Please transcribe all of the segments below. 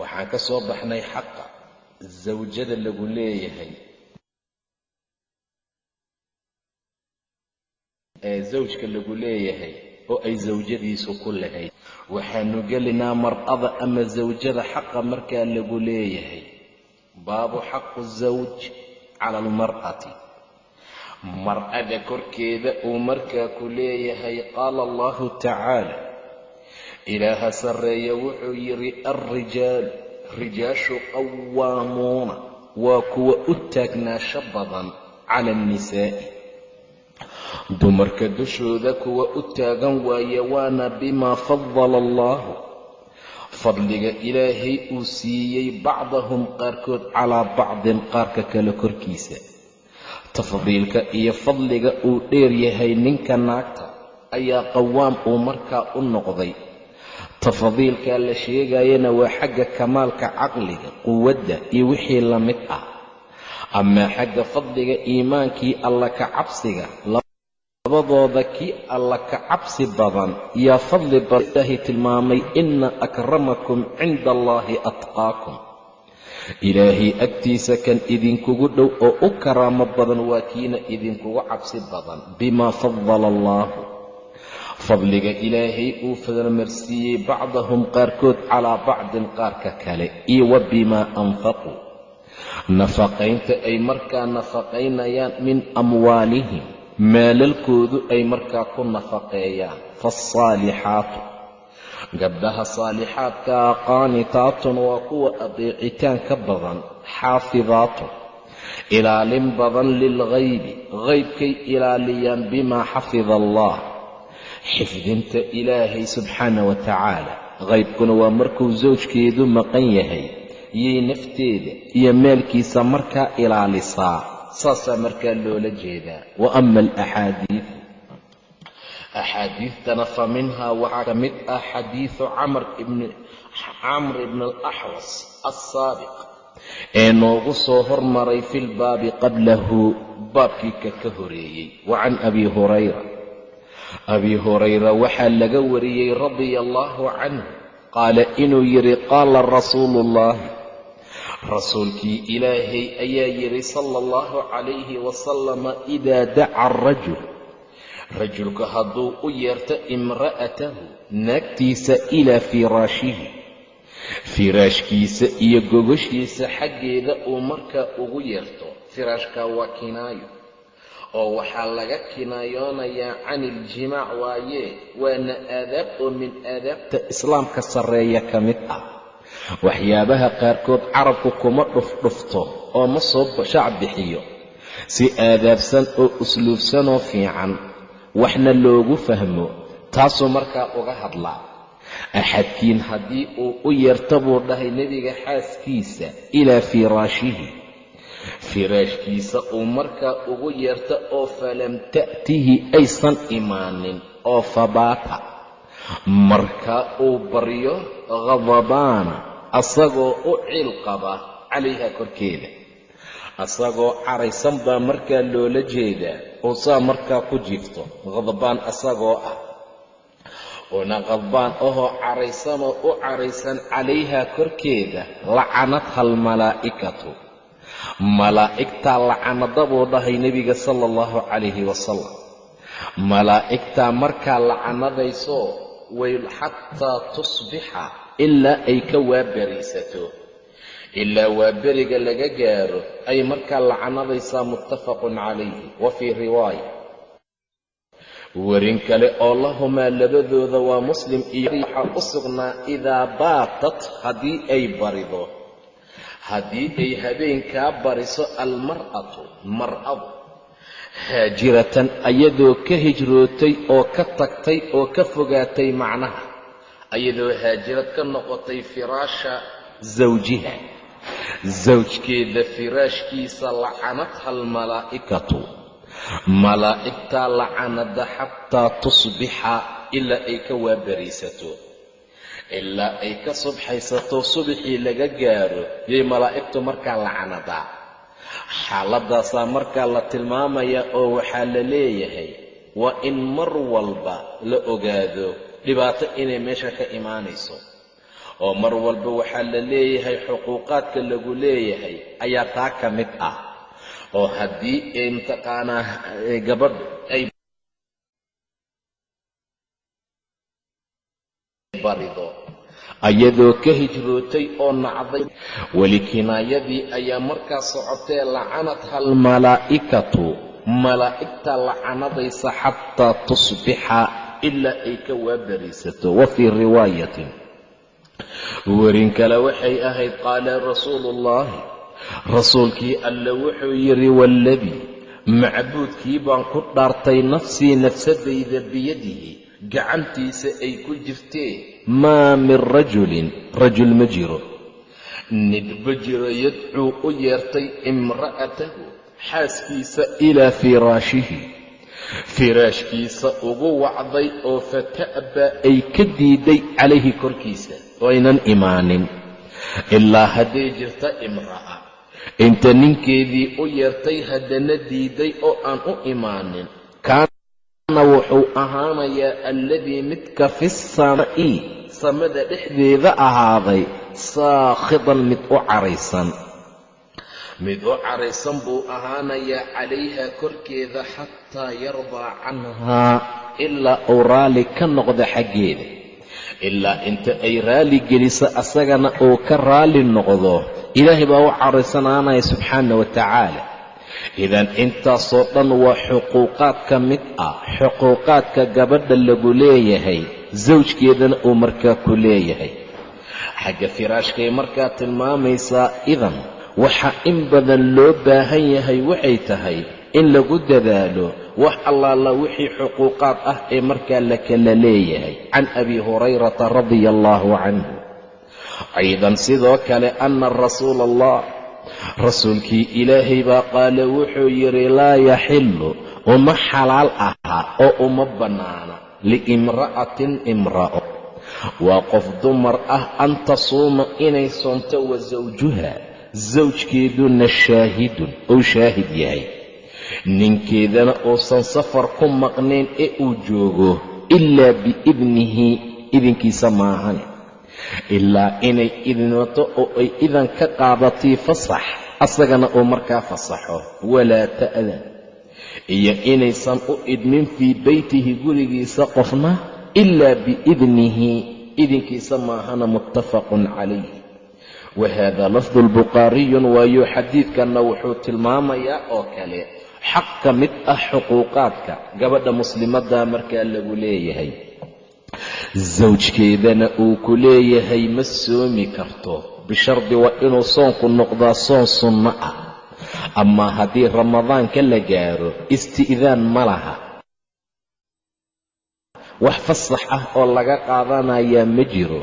waxaan ka soo baxnay xaqa zawjada lagu leeyahay. Ee zawjka lagu leeyahay oo ay zawjadiisu ku lahayd waxaanu gelinaa mar'ada ama zawjada xaqa markaa lagu leeyahay. Baabu xaqu zawj cala almar'ati. Mar'ada korkeeda uu markaa ku leeyahay qaala allahu tacaala ilaaha sarreeya wuxuu yidhi alrijaalu rijaashu qawaamuuna waa kuwa u taagnaasho badan cala annisaa'i. Dumarka dushooda kuwa u taagan waaye waana bimaa fadala allahu fadliga ilaahay uu siiyey bacdahum qaarkood calaa bacdin qaarka kale korkiisa. Tafdiilka iyo fadliga uu dheer yahay ninka naagta ayaa qawaam uu markaa u noqday tafdiilkaa la sheegayana waa xagga kamaalka caqliga quwadda iyo wixii la mid ah. Amaa xagga fadliga iimaankii alla ka cabsiga labadooda kii alla ka cabsi badan yaa fadli badan ilaahay tilmaamay ina akramakum cinda allaahi atqaakum. Ilaahay agtiisa kan idinkugu dhow oo u karaamo badan waa kiina idinkugu cabsi badan bimaa fadala allaahu fadliga ilaahay uu fadalmarsiiyey bacdahum qaarkood calaa bacdin qaarka kale iyo wa bimaa anfaquu nafaqaynta ay markaa nafaqaynayaan min amwaalihim maalalkoodu ay markaa ku nafaqeeyaan faasaalixaatu gabdhaha saalixaadkaa qaanitaatun waa kuwa adeecitaan ka badan xaafidaatun ilaalin badan lilghaybi haybkay ilaaliyaan bimaa xafida allah xifdinta ilaahay subxaana wa tacaala. Haybkuna waa markuu sawjkeedu maqan yahay yay nafteeda iyo maalkiisa markaa ilaalisaa. Saasaa markaa loola jeedaa. Wa ama alaxaadiid axaadiidtana fa minhaa waxaa ka mid ah xadiidu camr ibn alaxwas alsaabiq ee noogu soo hormaray fi lbaabi qablahu baabkii ka ka horeeyey. Wa can abi hurayra abi hurayra waxaa laga wariyey radia allahu canhu qaala inuu yidhi qaala rasuulu ullahi rasuulkii ilaahay ayaa yidhi sala allahu calayhi wasalama idaa daca arajul rajulku hadduu u yeerto imra'atahu naagtiisa ilaa firaashihi. Firaashkiisa iyo gogoshiisa xaggeeda uu markaa ugu yeerto. Firaashkaa waa kinaayo oo waxaa laga kinaayoonayaa can iljimaac waaye waana aadaab oo min aadaabta islaamka sarreeya ka mid ah. Waxyaabaha qaarkood carabku kuma dhufdhufto oo ma soo shaac bixiyo. Si aadaabsan oo usluubsanoo fiican waxna loogu fahmo taasuu markaa uga hadlaa axadkiin haddii uu u yeerto buu dhahay nebiga xaaskiisa ilaa firaashihi firaashkiisa uu markaa ugu yeerto oo falam ta'tihi aysan imaanin oo fabaata. Marka uu baryo khadabaana asagoo u ciil qaba calayha korkeeda. Asagoo caraysan baa markaa loola jeedaa oo saa markaa ku jirto khadbaan asagoo ah. Una khadbaan ahoo caraysanoo u caraysan calayha korkeeda lacanadha almalaa'ikatu malaa'igtaa lacanada buu dhahay nebiga sala allahu calayhi wasalam malaa'igtaa markaa lacanadayso way xataa tusbixa ilaa ay ka waabaraysato ilaa waa beriga laga gaaro ay markaa lacanadaysaa muttafaqun calayhi wa fii riwaaya. Werin kale oo lahumaa labadooda waa muslim iyo waxaa u sugnaa idaa baatat haddii ay barido haddii ay habeenkaa bariso almar'atu mar'adu haajiratan ayadoo ka hijrootay oo ka tagtay oo ka fogaatay macnaha ayadoo haajirad ka noqotay firaasha zawjiha sawjkeeda firaashkiisa lacanadha almalaa'ikatu malaa'igtaa lacanada xataa tusbixa ilaa ay ka waabariisato ilaa ay ka subxaysato subaxii laga gaaro yay malaa'igtu markaa lacanadaa xaaladaasaa markaa la tilmaamayaa oo waxaa la leeyahay waa in mar walba la ogaado dhibaato inay meesha ka imaanayso. Oo mar walba waxaa la leeyahay xuquuqaadka lagu leeyahay ayaa taa ka mid ah. Oo haddii ay mataqaanaa gabadh ay barido ayadoo ka hijrootay oo nacday. Weli kinaayadii ayaa markaa socotee lacanatha almalaa'ikatu malaa'igta lacanadaysa xataa tusbixa ilaa ay ka waabariisato wa fii riwaayatin. Werin kale waxay ahayd qaala rasuulu ullaahi rasuulkii alle wuxuu yidhi waaladii macbuudkii baan ku dhaartay nafsii nafsadayda biyadihi gacantiisa ay ku jirtee maa min rajulin rajul ma jiro. Nidba jiro yadcuu u yeertay imra'atahu xaaskiisa ilaa firaashihi firaashkiisa ugu wacday oo fata'baa ay ka diiday calayhi korkiisa. Aynan imaanin. Ilaa hadday jirta imra'a. Inta ninkeedii u yeertay haddana diiday oo aan u imaanin wuxuu ahaanayaa alladii midka fi samaa'i samada dhexdeeda ahaaday saakhidan mid u caraysan. Mid u caraysan buu ahaanayaa calayha korkeeda xataa yardaa canhaa ilaa uu raalli ka noqda xaggeeda. Ilaa inta ay raalli geliso asagana uu ka raalli noqdo ilaahay baa u caraysanaanaya subxaana wa tacaala idan intaasoo dhan waa xuquuqaad ka mid ah xuquuqaadka gabadha lagu leeyahay sawjkeedana uu markaa ku leeyahay. Xagga firaashkay markaa tilmaamaysaa idan waxa in badan loo baahan yahay waxay tahay in lagu dadaalo wax allaala wixii xuquuqaad ah ee markaa la kala leeyahay. Can abi hurayrata radia allaahu canhu. Aydan sidoo kale anna rasuula allah rasuulkii ilaahay baa qaala wuxuu yidhi laa yaxillu uma xalaal aha oo uma bannaana liimra'atin imra'o. Waa qof dumar ah an tasuuma inay soonto wa sawjuha sawjkeeduna shaahidun uu shaahid yahay. Ninkeedana uusan safar ku maqnayn ee uu joogo ilaa biidnihi idinkiisa maahane ilaa inay idinwato oo ay idan ka qaadatay fasax. Asagana uu markaa fasaxo. Walaa ta'dan. Iyo inaysan u idmin fii beytihi gurigiisa qofna ilaa biidnihi. Idinkiisa maahana muttafaqun calayh. Wa haada lafdu lbukhaariyun waayo xadiidkanna wuxuu tilmaamayaa oo kale xaq ka mid ah xuquuqaadka gabadha muslimadda markaa lagu leeyahay sawjkeedana uu ku leeyahay ma soomi karto bishardi waa inuu soonku noqdaa soon sunno ah amaa haddii ramadaanka la gaaro isti'daan ma laha wax fasax ah oo laga qaadanayaa ma jiro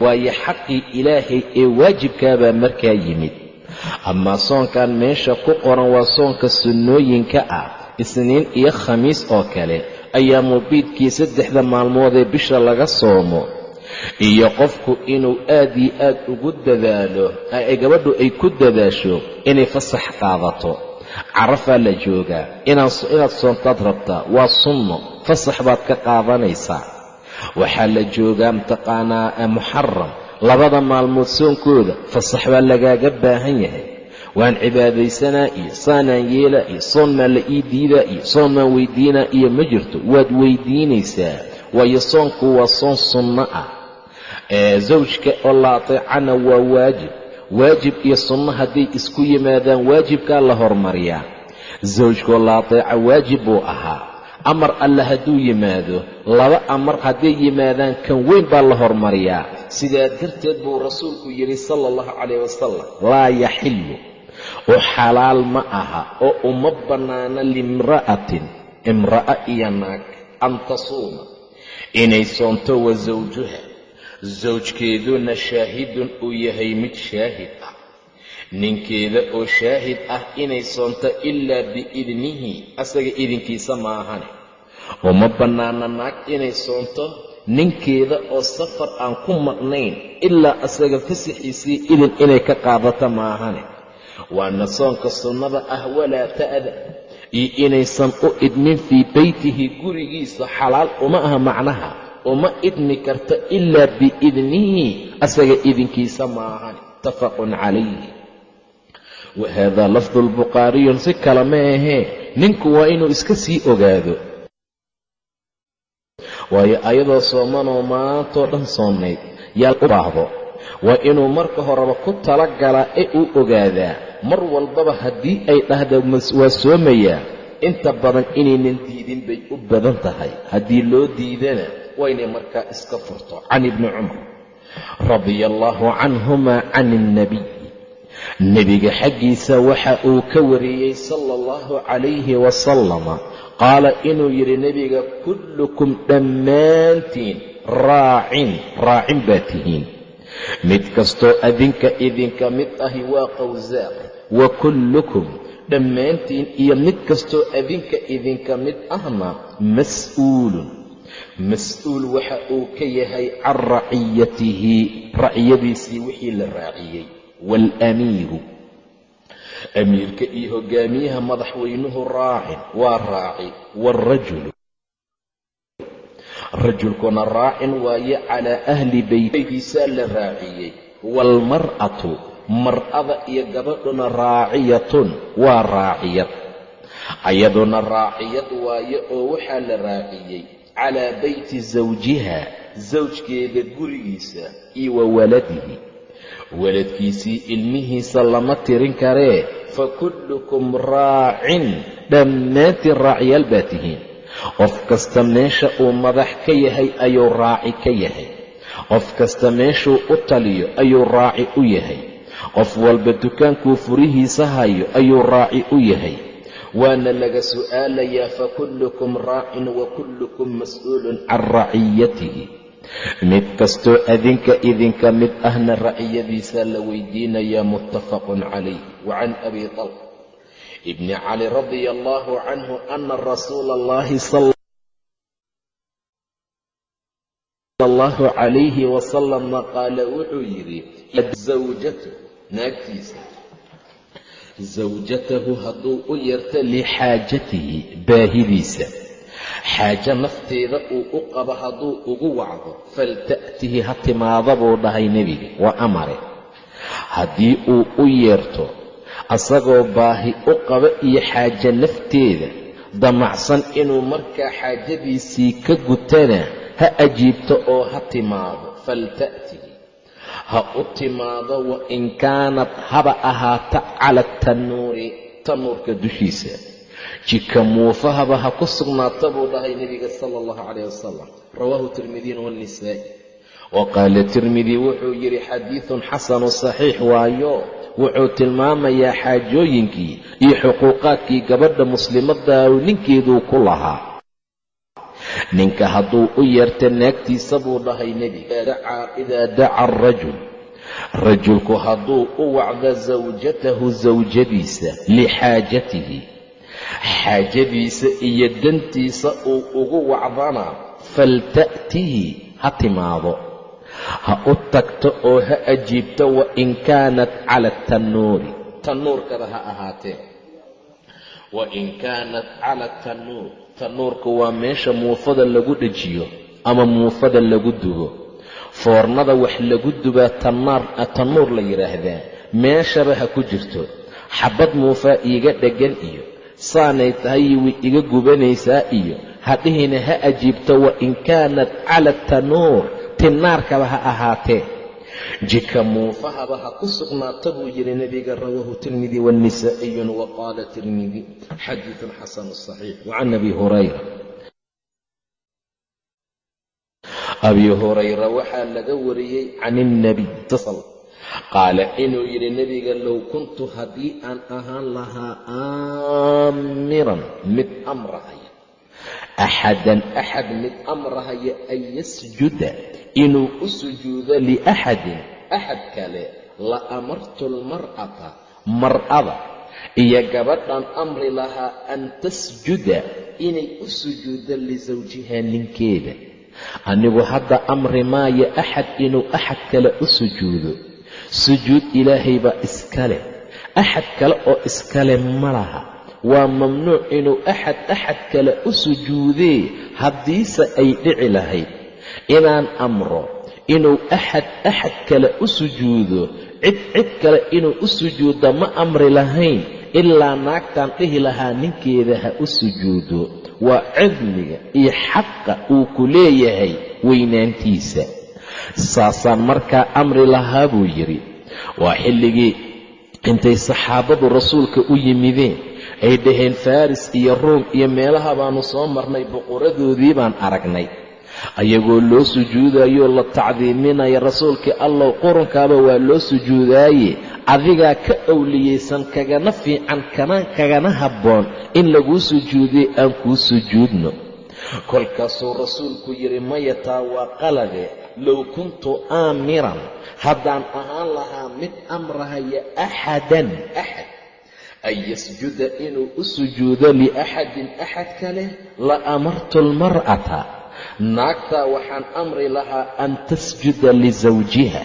waayo xaqii ilaahay ee waajibkaabaa markaa yimid amaa soonkan meesha ku qoran waa soonka sunnooyinka ah isniin iyo khamiis oo kale ayaa mubiidkii saddexda maalmood ee bisha laga soomo. Iyo qofku inuu aad iyo aad ugu dadaalo gabadhu ay ku dadaasho inay fasax qaadato. Carafaa la joogaa inaad soontaad rabtaa waa sunno fasax baad ka qaadanaysaa waxaa la joogaa mataqaanaa muxaram labada maalmood soonkooda fasax baa lagaaga baahan yahay waan cibaadaysanaa iyo saanaan yeelaa iyo soon maa la ii diidaa iyo soon maan weydiinaa iyo ma jirto waad weydiinaysaa. Waayo soonku waa soon sunno ah. Zawjka oo la ateecana waa waajib. Waajib iyo sunno hadday isku yimaadaan waajibkaa la hormariyaa. Sawjkoo la ateeca waajib buu ahaa. Amar alle hadduu yimaado laba amar hadday yimaadaan kan weyn baa la hormariyaa. Sidaa darteed buu rasuulku yidhi sala allahu calayh wasalam laa yaxillu oo xalaal ma aha oo uma bannaana limra'atin imra'a iyo naag an tasuuma. Inay soonto wa sawjuha sawjkeeduna shaahidun uu yahay mid shaahid ah. Ninkeeda oo shaahid ah inay soonto ilaa biidnihi asaga idinkiisa maahane uma bannaana naag inay soonto ninkeeda oo safar aan ku maqnayn ilaa asaga fasaxiisii idin inay ka qaadato maahane waana soonka sunnada ah walaa ta'da iyo inaysan u idmin fii beytihi gurigiisa xalaal uma aha macnaha. Uma idmi karto ilaa biidnihi asaga idinkiisa maahan. Muttafaqun calayhi. Wa haadaa lafdu lbukhaariyun si kale ma ahee ninku waa inuu iska sii ogaado. Waayo ayadoo soomanoo maantoo dhan soonayd yaa u baahdo. Waa inuu marka horeba ku talagalaa ee uu ogaadaa mar walbaba haddii ay dhahda waa soomayaa inta badan inaynan diidin bay u badan tahay. Haddii loo diidana waynay markaa iska furto. Can ibni cumar radia allaahu canhuma can ilnabiy nebiga xaggiisa waxa uu ka wariyey sala allahu calayhi wasalama qaala inuu yidhi nebiga kullukum dhammaantiin raacin raacin baa tihiin. Mid kastoo adinka idinka mid ahi waa qawsaaq wa kullukum dhammaantiin iyo mid kastoo adinka idinka mid ahna mas'uulun. Mas'uul waxa uu ka yahay can raciyatihi raciyadiisii wixii la raaciyey waalamiiru amiirka iyo hogaamiyaha madaxweynuhu raacin waa raaci waalrajulu rajulkuna raacin waaye calaa ahli beytkiisaa la raaciyey waalmar'atu mar'ada iyo gabadhuna raaciyatun waa raaciyad. Ayaduna raaciyad waaye oo waxaa la raaciyey calaa beyti zawjiha sawjkeeda gurigiisa iyo wa waladihi. Waladkiisii ilmihiisa lama tirin karee fa kullukum raacin dhammaantiin raacyaal baa tihiin. Qof kasta meesha uu madax ka yahay ayuu raaci ka yahay. Qof kasta meeshuu u taliyo ayuu raaci u yahay qof walba dukaankuu furihiisa hayo ayuu raaci u yahay. Waana laga su'aalayaa fakullukum raacin wa kullukum mas'uulun can raciyatihi mid kastoo adinka idinka mid ahna raciyadiisa la weydiinayaa muttafaqun calayh. Wa can abi talq ibni cali radia allahu canhu ana rasuula allahi sala allahu calayhi wasalama qaala wuxuu yidhi zawjatu naagtiisa. Zawjatahu hadduu u yeerto lixaajatihi baahidiisa. Xaajo nafteeda uu u qabo hadduu ugu wacdo falta'tihi ha timaada buu dhahay nebiga waa amare. Haddii uu u yeerto asagoo baahi u qaba iyo xaajo nafteeda damacsan inuu markaa xaajadiisii ka gutana ha ajiibto oo ha timaado falta'tihi ha u timaado wa in kaanad haba ahaata cala tanuuri tanuurka dushiisa. Jika muufahaba ha ku sugnaata buu dhahay nebiga sala allahu calayh wasalam rawaahu tirmidiyin waannisaa'i wa qaala tirmidi wuxuu yidhi xadiidun xasanu saxiix waayo. Wuxuu tilmaamayaa xaajooyinkii iyo xuquuqaadkii gabadha muslimadda ninkeeduu ku lahaa ninka hadduu u yeerta naagtiisa buu dhahay nebiga idaa daca arajul rajulku hadduu u wacdo zawjatahu sawjadiisa lixaajatihi xaajadiisa iyo dantiisa uu ugu wacdana falta'tihi ha timaado. Ha u tagto oo ha ajiibto wa in kaanat cala tannuuri. Tannuurkada ha ahaatee. Wa in kaanat cala tannuur tannuurka waa meesha muufada lagu dhejiyo ama muufada lagu dubo. Foornada wax lagu dubaa tannuur la yidhaahdaa meeshaba ha ku jirto. Xabbad muufaa iiga dheggan iyo saanay tahay way iga gubanaysaa iyo hadhihina ha ajiibto wa in kaanat cala tanuur tinaarkaba ha ahaatee jika muufahaba ha ku sugnaata buu yidhi nebiga rawaahu tirmidi wanisaa'iyu wa qaala tirmidi xadiidun xasanu saxiix wacan abi hurayra. Abi hurayra waxaa laga wariyey can ilnabiy qaala inuu yidhi nebiga low kuntu haddii aan ahaan lahaa aamiran mid amrahaya axadan axad mid amrahaya an yasjuda inuu u sujuudo liaxadin axad kale la amartu lmar'ata mar'ada iyo gabadhan amri lahaa an tasjuda inay u sujuuddo lisawjihaa ninkeeda anigu hadda amri maayo axad inuu axad kale u sujuudo sujuud ilaahay baa iska leh axad kale oo iskale ma laha waa mamnuuc inuu axad axad kale u sujuudee haddiise ay dhici lahayd. Inaan amro inuu axad axad kale u sujuudo cid cid kale inuu u sujuuddo ma amri lahayn ilaa naagtaan dhihi lahaa ninkeeda ha u sujuudo. Waa cidliga iyo xaqa uu ku leeyahay weynaantiisa. Saasaan markaa amri lahaa buu yidhi. Waa xilligii intay saxaabadu rasuulka u yimideen ay dhaheen faris iyo ruum iyo meelaha baanu soo marnay boqoradoodii baan aragnay. Ayagoo loo sujuudayoo la tacdiiminaya rasuulkii allow qurunkaaba waa loo sujuudaaye. Adigaa ka owliyeysan kagana fiican kana kagana habboon. In laguu sujuudiye aan kuu sujuudno. Kolkaasuu rasuulku yidhi maya taa waa qalade low kuntu aamiran. Haddaan ahaan lahaa mid amrahaya axadan axad an yasjuda inuu u sujuudo liaxadin axad kale la amartu lmar'ata naagtaa waxaan amri lahaa an tasjuda lisawjiha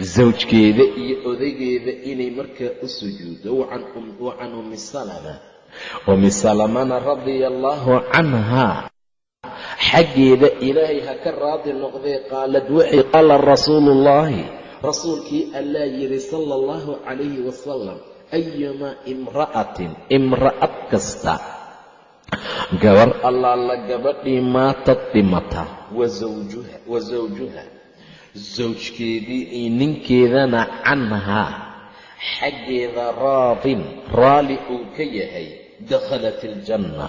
sawjkeeda iyo odaygeeda inay markaa u sujuudo wa can ummi salama ummi salamana radia allaahu canhaa xaggeeda ilaahay ha ka raadi noqdee qaalad waxay qaala rasuulu ullaahi rasuulkii allaa yidhi sala allahu calayhi wasalam ayumaa imra'atin imra'ad kasta gabar allaala gabadhii maatad dhimata wa sawjuha sawjkeedii iyo ninkeedana canhaa xaggeeda raadin raalli uu ka yahay dakhalat iljanna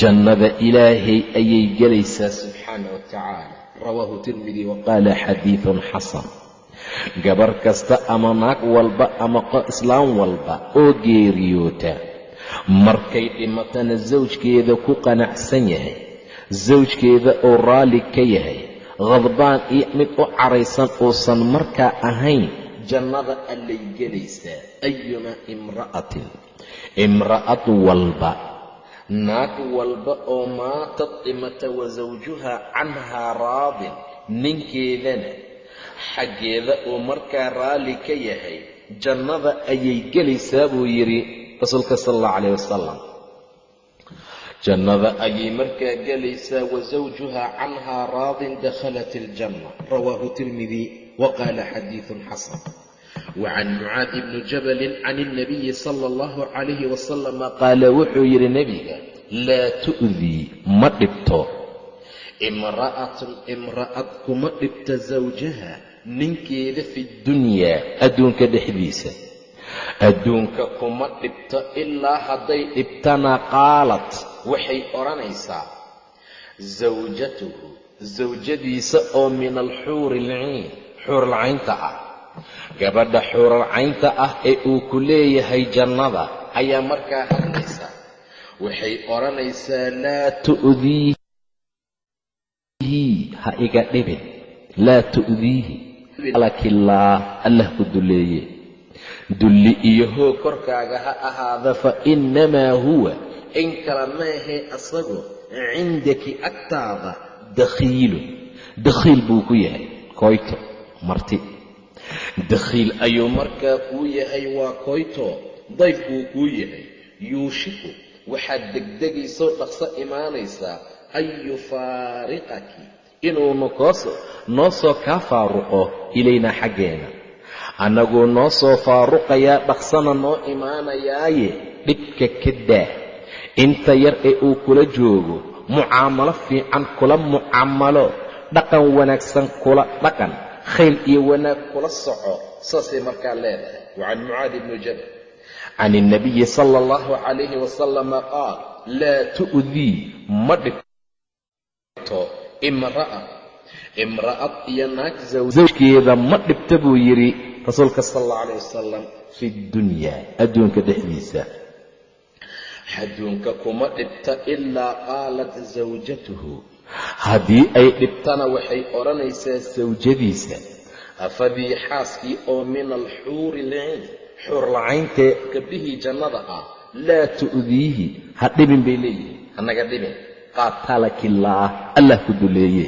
jannada ilaahay ayay gelaysaa subxaana wa tacaala rawaahu tirmidi wa qaala xadiidun xasan gabar kasta ama naag walba ama islaam walba oo geeriyoota markay dhimatana sawjkeeda ku qanacsan yahay sawjkeeda oo raalli ka yahay khadbaan iyo mid u caraysan uusan markaa ahayn jannada allay gelaysaa ayumaa imra'atin. Imra'ad walba naag walba oo maatad dhimata wa sawjuhaa canhaa raadin ninkeedana xaggeeda uu markaa raalli ka yahay jannada ayay gelaysaa buu yidhi rasuulka sala allahu calayh wasalam jannada ayay markaa gelaysaa wa sawjuhaa canhaa raadin dakhalat iljanna rawaahu tirmidi wa qaala xadiidun xasan. Wacan mucaadi bni jabalin can ilnabiyi sala allahu calayhi wasalama qaala wuxuu yidhi nebiga laa tu'dii ma dhibto. Imra'atun imra'ad kuma dhibta sawjaha ninkeeda fi dunyaa adduunka dhexdiisa. Adduunka kuma dhibto ilaa hadday dhibtana qaalat waxay odhanaysaa sawjatuhu sawjadiisa oo min alxuuri alciin xuuralcaynta ah. Gabadha xuuralcaynta ah ee uu ku leeyahay jannada ayaa markaa hadlaysa. Waxay odhanaysaa laa tu'diihi ha iga dhibin laa tu'diihi allah ku dulleeye dulli iyo hoog korkaaga ha ahaada fa innamaa huwa in kala maahee asagu cindaki agtaada dakhiilun dakhiil buu ku yahay koyto marti. Dakhiil ayuu markaa kuu yahay waa koyto dayf buu kuu yahay. Yuushiku waxaad degdegaysoo dhaqso imaanaysaa an yufaariqaki inuunu noo soo kaa faaruqo ilaynaa xaggeena. Annaguu noo soo faaruqayaa dhaqsana noo imaanayaaye dhibka ka daah inta yar ee uu kula joogo mucaamalo fiican kula mucaamalo dhaqan wanaagsan kula dhaqan khayr iyo wanaag kula soco saasay markaa leedahay. Wa can mucaadi bni jabal. Can ilnabiyi sala allahu calayhi wasalama qaal laa tu'dii ma dhibto imra'a. Imra'ad iyo naag zawjkeeda ma dhibta buu yidhi rasuulka sala allahu calayh wasalam fi ddunyaa adduunka dhexdiisa. Adduunka kuma dhibta ilaa qaalat zawjatuhu. Haddii ay dhibtana waxay odhanaysaa sawjadiisa afadii xaaskii oo min alxuuri lciin xuur lacayntae gabdhihii jannada ah laa tu'diihi. Ha dhibin bay leeyihiin hanaga dhibin qaatalakillaah allah ku duleeye.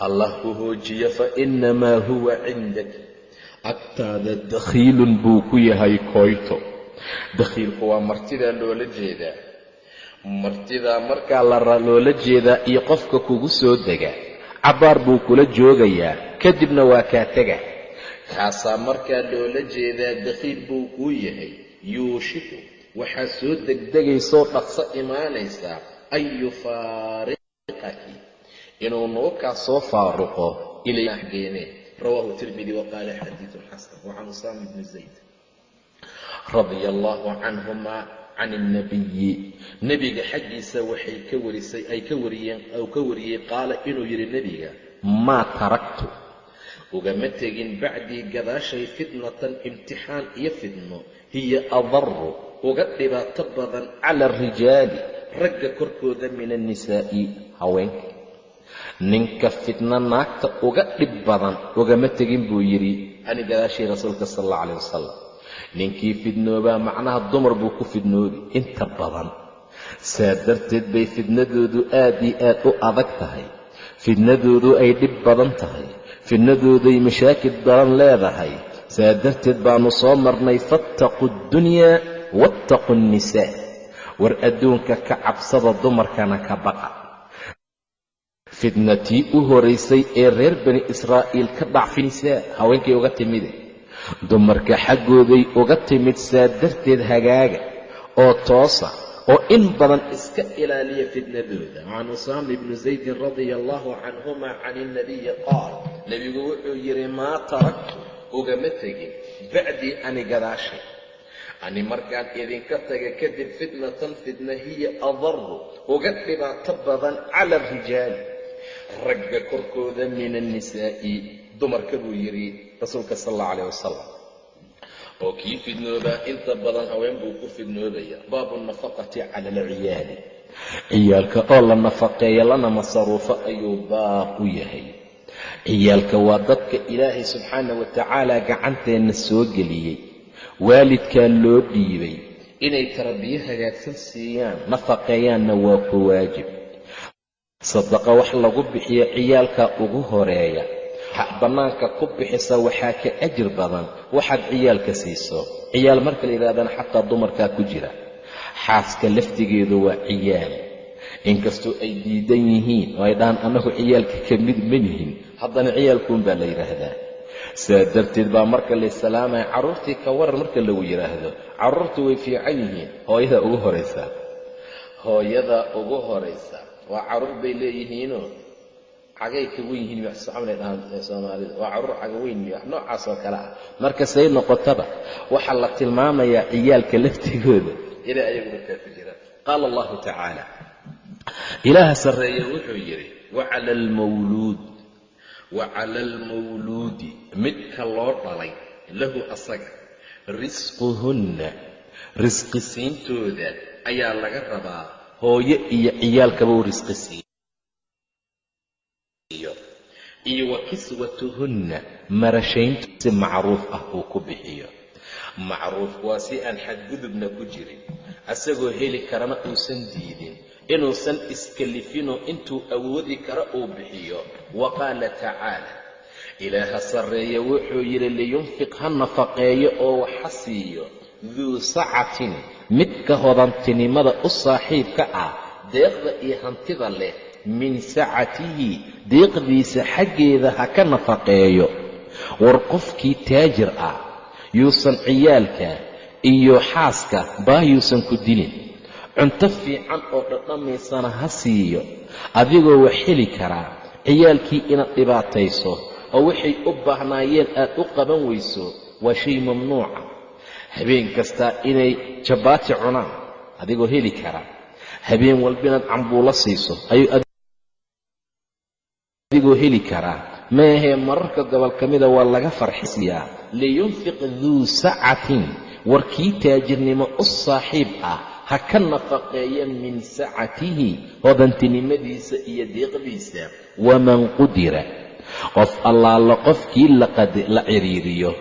Allah ku hoojiya fa innamaa huwa cindak agtaada dakhiilun buu ku yahay koyto. Dakhiilku waa martidaa loola jeedaa. Martidaa markaa loola jeedaa iyo qofka kugu soo dega cabbaar buu kula joogayaa kadibna waa kaa tega kaasaa markaa loola jeedaa dakhiil buu kuu yahay. Yuushiku waxaa soo degdegaysoo dhaqso imaanaysaa an yufaariqaki inuu nuukaa soo faaruqo ilaygeene rawaahu tirmidi wa qaala xadiidun xasan wa can usaama bni zayd radia allaahu canhuma can ilnabiyi nebiga xaggiisa waxay ka warisay ay ka wariyeen ou ka wariyey qaala inuu yidhi nebiga maa taraktu ugama tegin bacdii gadaashay fitnatan imtixaan iyo fitno hiya adaru uga dhibaato badan cala arijaali ragga korkooda min annisaa'i haweenka ninka fitno naagta uga dhib badan ugama tegin buu yidhi ani gadaashii rasuulka sala allah calayh wasalam ninkii fidnoobaa macnaha dumar buu ku fidnoobi inta badan. Saa darteed bay fidnadoodu aad iyo aad u adag tahay. Fidnadoodu ay dhib badan tahay. Fidnadooday mashaakil badan leedahay. Saa darteed baannu soo marnay fattaquu ddunyaa waattaquu nnisaa war adduunka ka cabsada dumarkana ka baqa. Fitnatii u horaysay ee reer bani israa'iil ka dhacfinisaa haweenkay uga timide dumarka xaggooday uga timid saa darteed hagaaga oo toosa oo in badan iska ilaaliya fitnadooda. Can usaama ibni zaydin radia allahu canhuma can ilnabiyi qaal nebigu wuxuu yidhi maa taraktu ugama tegin bacdii ani gadaashay ani markaan idinka taga kadib fitnatan fitna hiya adaru uga dhibaato badan cala arijaali ragga korkooda min annisaa'i. Dumarka buu yidhi rasuulka sal alla calayh wasalam oo kii fidnoobaa inta badan haween buu ku fidnoobaya baabu nafaqati cala alciyaali. Ciyaalka oo la nafaqeeya lana masaruufo ayuu baab u yahay. Ciyaalka waa dadka ilaahay subxaana wa tacaala gacanteenna soo geliyey waalidkaa loo dhiibay. Inay tarbiyo hagaagsan siiyaan nafaqeeyaanna waa ku waajib. Sadaqa wax lagu bixiyo ciyaalka ugu horreeya. Bannaanka ku bixisa waxaa ka ajir badan. Waxaad ciyaalka siiso. Ciyaal marka la yidhahdana xataa dumarkaa ku jira. Xaaska laftigeedu waa ciyaal. Inkastoo ay diidan yihiin oo ay dhahaan annagu ciyaalka ka mid ma yihiin haddana ciyaalkuun baa la yidhaahdaa saa darteed baa marka laysalaamaya carruurtii ka waran marka lagu yidhaahdo carruurtu way fiican yihiin hooyadaa ugu horaysa hooyadaa ugu horaysa waa carruur bay leeyihiinoo cagay ka wen yihiin msocomnay dhahaan soomaalida waa carruur caga weyn wax noocaas oo kale ah. Marka say noqotaba waxaa la tilmaamayaa ciyaalka laftigooda. Inay ayagu markaa ku jiraan qaala allahu tacaala ilaaha sarreeye wuxuu yidhi wacala almawluud wacala almawluudi midka loo dhalay lahu asaga risquhunna risqisiintooda ayaa laga rabaa hooyo iyo ciyaalkaba u risqi siiyo. Iyo wa kiswatuhunna marashayntu si macruuf ah uu ku bixiyo. Macruuf waa si aan xadgudubna ku jirin asagoo heli karana uusan diidin inuusan iskalifinoo intuu awoodi kara uu bixiyo. Wa qaala tacaala ilaaha sarreeye wuxuu yidhi liyunfiq ha nafaqeeyo oo waxa siiyo. Duu sacatin midka hodantinimada u saaxiibka ah deeqda iyo hantida leh min sacatihi deeqdiisa xaggeeda ha ka nafaqeeyo. War qofkii taajir ah yuusan ciyaalka iyo xaaska baayuusan ku dilin cunto fiican oo dhadhamaysana ha siiyo adigoo wax heli karaa ciyaalkii inaad dhibaatayso oo waxay u baahnaayeen aad u qaban weyso waa shay mamnuuca habeen kastaa inay jabaati cunaan adigoo heli kara. Habeen walba inaad cambuulo siiso ayuu adigoo heli karaa maahee mararka gobol mida waa laga farxisiyaa. Liyunfiq duu sacatin warkii taajirnimo u saaxiib ah ha ka nafaqeeya min sacatihi hodantinimadiisa iyo deeqdiisa. Waman qudira qof allaala qofkii la ciriiriyo.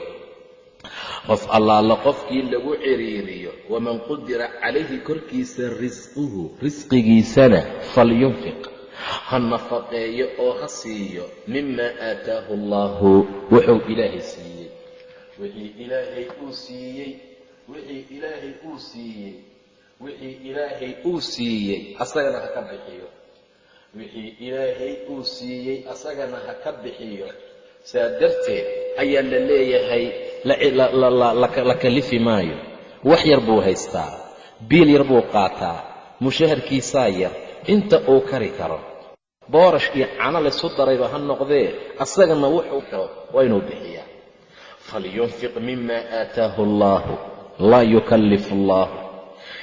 Qof allaala qofkii lagu ciriiriyo. Waman qudira calayhi korkiisa risquhu risqigiisana falyunfiq. Ha nafaqeeyo oo ha siiyo. Mima aataahu allaahu wuxuu ilaahay siiyey. Wixii ilaahay uu siiyey wixii ilaahay uu siiyey wixii ilaahay uu siiyey asagana ha ka bixiyo. Wixii ilaahay uu siiyey asagana ha ka bixiyo. Saa darteed ayaa la leeyahay la kalifi maayo. Wax yar buu haystaa biil yar buu qaataa mushaharkiisaa yar inta uu kari karo. Boorash iyo cano laysu darayba ha noqdee asagana wuxuu karo waa inuu bixiyaa. Falyunfiq mima aataahu allaahu laa yukallifu allaahu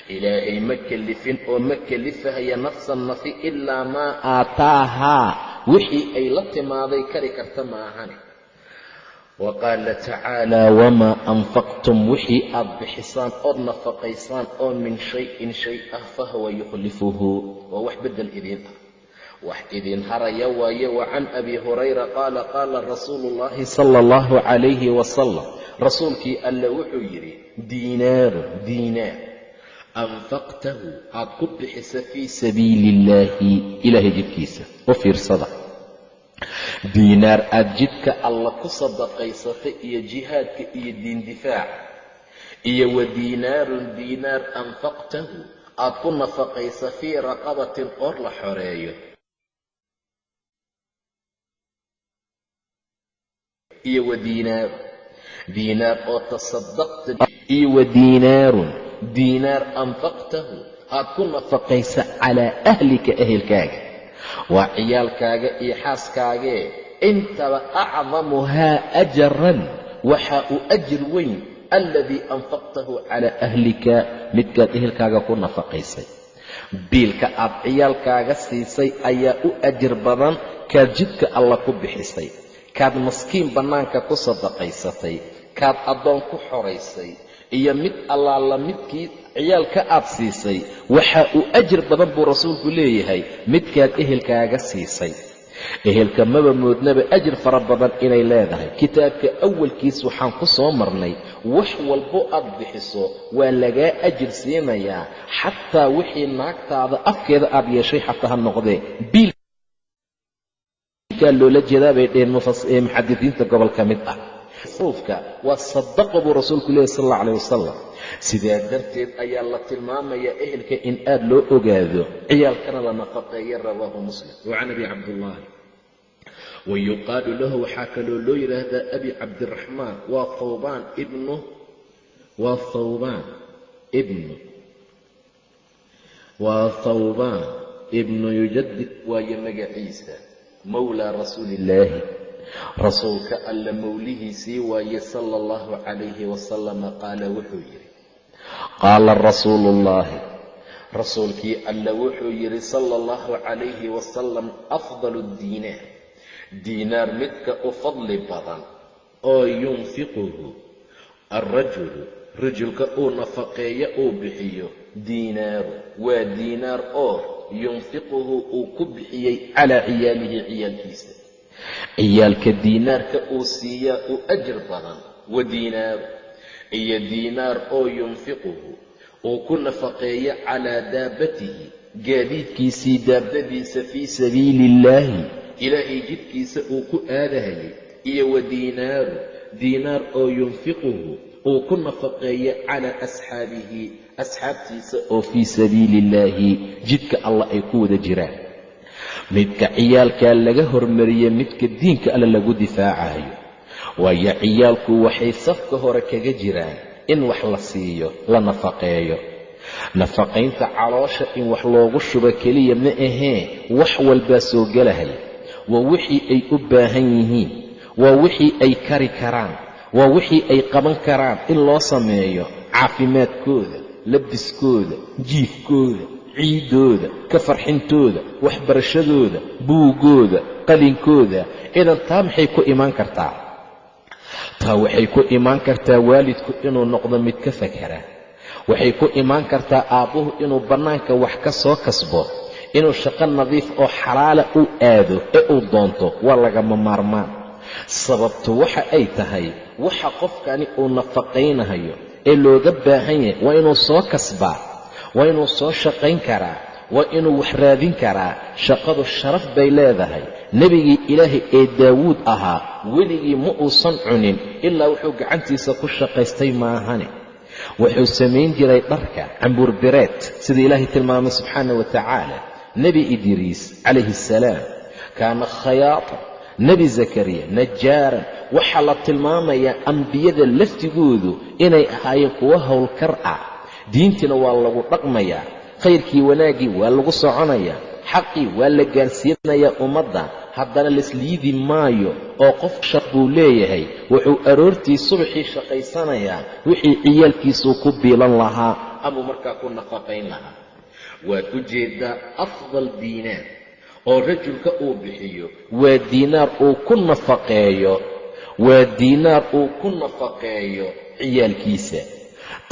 ilaahay ma kellifin oo ma kellifahaya nafsan nafi ilaa maa aataahaa wixii ay la timaaday kari karta maahane wa qaala tacaalaa wamaa anfaqtum? Wixii aad bixisaan ood nafaqaysaan oo min shay-in shay ah fahuwa yukhlifuhu. Waa wax beddel idiin ah. Wax idin haraya waaye wa can abi hurayra qaala qaala rasuulu ullaahi sala allahu calayhi wasalam rasuulkii alle wuxuu yidhi diinaarun diinaar anfaqtahu aad ku bixisa fii sabiili illaahi ilaahay jidkiisa u fiirsada diinaar aad jidka alla ku sadaqaysatay iyo jihaadka iyo diindifaaca iyo wa diinaarun diinaar anfaqtahu aad ku nafaqaysa fii raqabatin oor la xoreeyo iyo wa diinaaru diinaar oo tasadaqta wa diinaarun diinaar anfaqtahu aad ku nafaqaysa calaa ahlika ehelkaaga waa ciyaalkaaga iyo xaaskaagee intaba acdamuhaa ajaran waxaa uu ajir weyn aladii anfaqtahu calaa ahlika midkaad ehelkaaga ku nafaqaysay biilka aad ciyaalkaaga siisay ayaa u ajir badan kaad jidka alla ku bixisay kaad maskiin bannaanka ku sadaqaysatay kaad addoon ku xoraysay iyo mid allaala midkii ciyaalka aad siisay waxa uu ajir badan buu rasuulku leeyahay midkaad ehelkaaga siisay. Ehelka maba moodnaba ajir fara badan inay leedahay. Kitaabka awalkiis waxaan ku soo marnay wax walbo aad bixiso waa lagaa ajir siinayaa. Xataa wixii naagtaada afkeeda aad yeeshay xataa ha noqdee. Biilkaa loola jeedaa bay dheheen muxadisiinta gobol ka mid ah ruufka waa sadaqa buu rasuulku leeyahy sal alla calayh wasalam sidaa darteed ayaa la tilmaamayaa ehelka in aad loo ogaado ciyaalkana la nafaqeeya rawaahu muslim. Wa can abi cabdullaahi wa yuqaalu lahu waxaa kaloo loo yidhaahdaa abi cabdiraxmaan waa thawbaan ibnu waa thawbaan ibnu waa thawbaan ibnu yujadid waayo magaciisa mawlaa rasuuliillaahi rasuulka alla mowlihiisii waaye sala allahu calayhi wasalama qaala wuxuu yidhi qaala rasuulu ullaahi rasuulkii alla wuxuu yidhi sala allahu calayhi wasalam afdalu diinaar diinaar midka u fadli badan oo yunfiquhu alrajulu rajulka uu nafaqeeyo uu bixiyo diinaaru waa diinaar oo yunfiquhu uu ku bixiyey calaa ciyaalihi ciyaalkiisa ciyaalka diinaarka uu siiyaa u ajir badan wa diinaaru iyo diinaar oo yunfiquhu uu ku nafaqeeyo calaa daabatihi gaadiidkiisii daabadiisa fii sabiili illaahi ilaahay jidkiisa uu ku aadahayay. Iyo wa diinaaru diinaar oo yunfiquhu uu ku nafaqeeyo calaa asxaabihi asxaabtiisa oo fii sabiili illaahi jidka allah ay ku wada jiraan midka ciyaalkaa laga hormariye midka diinka alle lagu difaacayo waayo ciyaalku waxay safka hore kaga jiraan in wax la siiyo la nafaqeeyo. Nafaqaynta caloosha in wax loogu shubo keliya ma ahee wax walbaa soo gelahaya waa wixii ay u baahan yihiin waa wixii ay kari karaan waa wixii ay qaban karaan in loo sameeyo caafimaadkooda labiskooda jiifkooda ciiddooda ka farxintooda waxbarashadooda buuggooda qalinkooda idan taa maxay ku imaan kartaa? Taa waxay ku imaan kartaa waalidku inuu noqdo mid ka fakera waxay ku imaan kartaa aabbuhu inuu bannaanka wax ka soo kasbo inuu shaqo nadiif oo xalaala u aado ee uu doonto waa lagama maarmaan. Sababtu waxa ay tahay waxa qofkani uu nafaqaynahayo ee looga baahan yahay waa inuu soo kasbaa waa inuu soo shaqayn karaa waa inuu wax raadin karaa. Shaqadu sharaf bay leedahay. Nebigii ilaahay ee daawuud ahaa weligii ma uusan cunin ilaa wuxuu gacantiisa ku shaqaystay maahane wuxuu samayn jiray dharka cambuurbireed sida ilaahay tilmaamay subxaana wa tacaala. Nebi idriis calayhi assalaam kaana khayaatan nebi zakariya najaaran. Waxaa la tilmaamayaa ambiyada laftigoodu inay ahaayeen kuwo howlkar ah diintiina waa lagu dhaqmayaa khayrkii wanaaggii waa lagu soconayaa xaqii waa la gaarsiinayaa ummadda. Haddana lasliidi maayo oo qof shaq buu leeyahay wuxuu aroortii subaxii shaqaysanayaa wixii ciyaalkiisuu ku biilan lahaa. Amuu markaa ku nafaqayn lahaa. Waad u jeeddaa afdal diinaar oo rajulka uu bixiyo. Waa diinaar uu ku nafaqeeyo. Waa diinaar uu ku nafaqeeyo ciyaalkiisa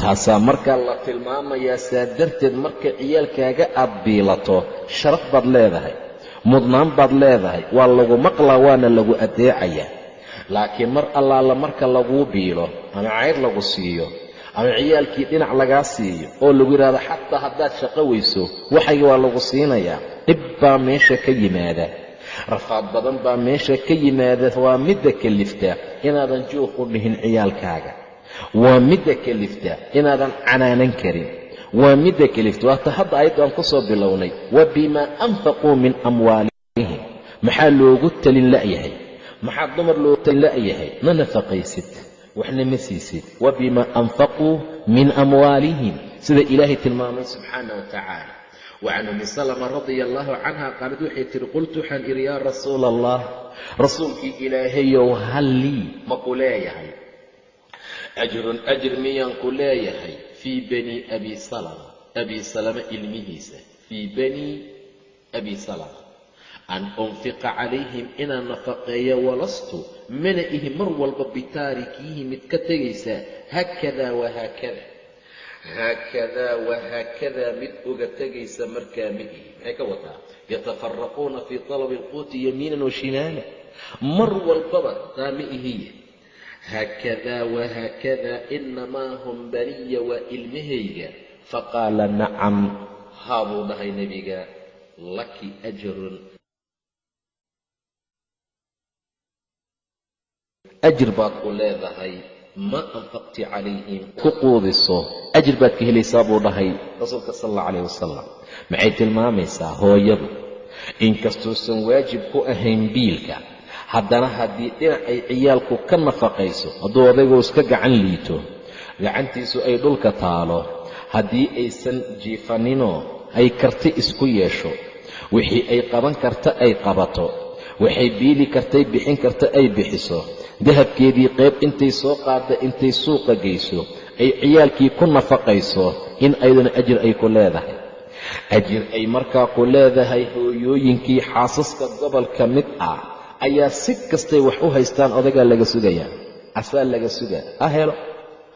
taasaa markaa la tilmaamayaa saa darteed marka ciyaalkaaga aad biilato sharaf baad leedahay mudnaan baad leedahay waa lagu maqlaa waana lagu addeecayaa. Laakiin mar allaala marka laguu biilo ama cayr lagu siiyo ama ciyaalkii dhinac lagaa siiyo oo lagu yidhahdo xataa haddaad shaqo weyso waxayga waa lagu siinayaa. Dhib baa meesha ka yimaada. Rafaad badan baa meesha ka yimaada waa midda kalifta inaadan juuq u dhihin ciyaalkaaga waa midda kalifta inaadan canaanan karin. Waa midda kalifta waata hadda ayaddu aan ku soo bilownay. Wa bimaa anfaquu min amwaalihim. Maxaa loogu talin la'yahay maxaa dumar loogu talin la'yahay ma nafaqaysid waxna ma siisid. Wa bimaa anfaquu min amwaalihim. Sida ilaahay tilmaamay subxaana wa tacaala. Wacan ummi salama radia allaahu canha qaalad waxay tihi qultu waxaan idhi yaa rasuula allah rasuulkii ilaahayow hal lii ma ku leeyahay ajrun ajr miyaan ku leeyahay fii bani abi salama abi salama ilmihiisa fii bani abi salama. An unfiqa calayhim inaan nafaqeeyo walastu mana ihi mar walba bitaarikiihi mid ka tegaysa haakadaa wahaakada haakadaa wahaakadaa mid uga tegaysa markaa ma ihi. Maxay ka wataa? Yatafaraquuna fii talabi alquuti yamiinan wa shimaala mar walbaba taa ma ihiye haakadaa wahaakadaa inamaa hum baniya waa ilmahayga faqaala nacam haa buu dhahay nebiga laki ajrun ajir baad ku leedahay ma anfaqti calayhim ku quudiso ajir baad ka helaysaa buu dhahay rasuulka sala allau calayh wasalam maxay tilmaamaysaa hooyadu inkastuusan waajib ku ahayn biilka haddana haddii dhinac ay ciyaalku ka nafaqayso hadduu odaygoo iska gacan liito gacantiisu ay dhulka taalo haddii aysan jiifaninoo ay karti isku yeesho wixii ay qaban karta ay qabato waxay biili kartay bixin karta ay bixiso dahabkeedii qayb intay soo qaadda intay suuqa geyso ay ciyaalkii ku nafaqayso in ayduna ajir ay ku leedahay. Ajir ay markaa ku leedahay hooyooyinkii xaasaska gobolka mid ah ayaa si kastay wax u haystaan odagaa laga sugayaa asaa laga sugaa ha helo.